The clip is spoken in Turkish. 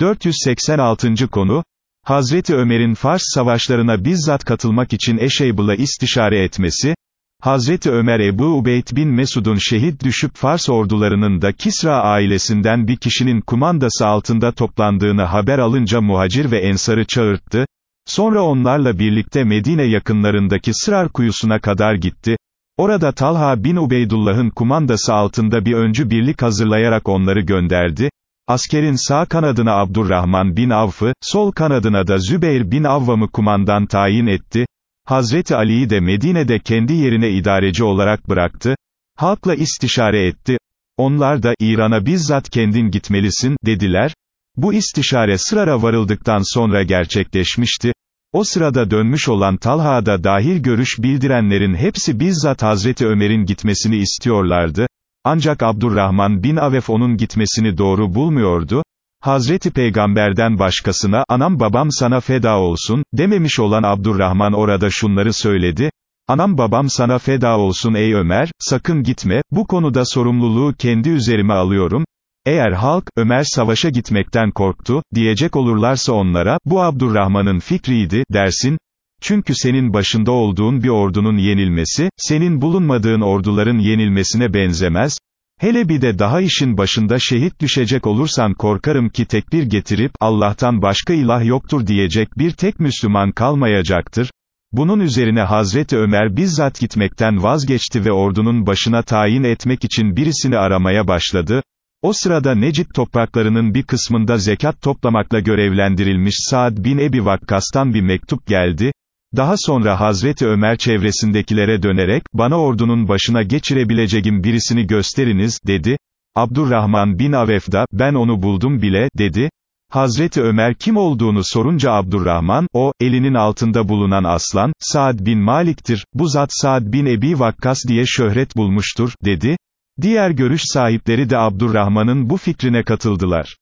486. konu, Hazreti Ömer'in Fars savaşlarına bizzat katılmak için Eşeybıl'a istişare etmesi, Hazreti Ömer Ebu Ubeyd bin Mesud'un şehit düşüp Fars ordularının da Kisra ailesinden bir kişinin kumandası altında toplandığını haber alınca muhacir ve ensarı çağırttı, sonra onlarla birlikte Medine yakınlarındaki Sırar kuyusuna kadar gitti, orada Talha bin Ubeydullah'ın kumandası altında bir öncü birlik hazırlayarak onları gönderdi, Askerin sağ kanadına Abdurrahman bin Avf'ı, sol kanadına da Zübeyir bin Avvam'ı kumandan tayin etti, Hazreti Ali'yi de Medine'de kendi yerine idareci olarak bıraktı, halkla istişare etti, onlar da, İran'a bizzat kendin gitmelisin, dediler, bu istişare sırara varıldıktan sonra gerçekleşmişti, o sırada dönmüş olan Talha'da dahil görüş bildirenlerin hepsi bizzat Hazreti Ömer'in gitmesini istiyorlardı, ancak Abdurrahman bin Avef onun gitmesini doğru bulmuyordu, Hazreti Peygamberden başkasına, anam babam sana feda olsun, dememiş olan Abdurrahman orada şunları söyledi, anam babam sana feda olsun ey Ömer, sakın gitme, bu konuda sorumluluğu kendi üzerime alıyorum, eğer halk, Ömer savaşa gitmekten korktu, diyecek olurlarsa onlara, bu Abdurrahman'ın fikriydi, dersin, çünkü senin başında olduğun bir ordunun yenilmesi, senin bulunmadığın orduların yenilmesine benzemez, hele bir de daha işin başında şehit düşecek olursan korkarım ki tekbir getirip, Allah'tan başka ilah yoktur diyecek bir tek Müslüman kalmayacaktır, bunun üzerine Hazreti Ömer bizzat gitmekten vazgeçti ve ordunun başına tayin etmek için birisini aramaya başladı, o sırada Necip topraklarının bir kısmında zekat toplamakla görevlendirilmiş Saad bin Ebi Vakkas'tan bir mektup geldi, daha sonra Hazreti Ömer çevresindekilere dönerek, bana ordunun başına geçirebileceğim birisini gösteriniz, dedi. Abdurrahman bin Avef da, ben onu buldum bile, dedi. Hazreti Ömer kim olduğunu sorunca Abdurrahman, o, elinin altında bulunan aslan, Saad bin Malik'tir, bu zat Saad bin Ebi Vakkas diye şöhret bulmuştur, dedi. Diğer görüş sahipleri de Abdurrahman'ın bu fikrine katıldılar.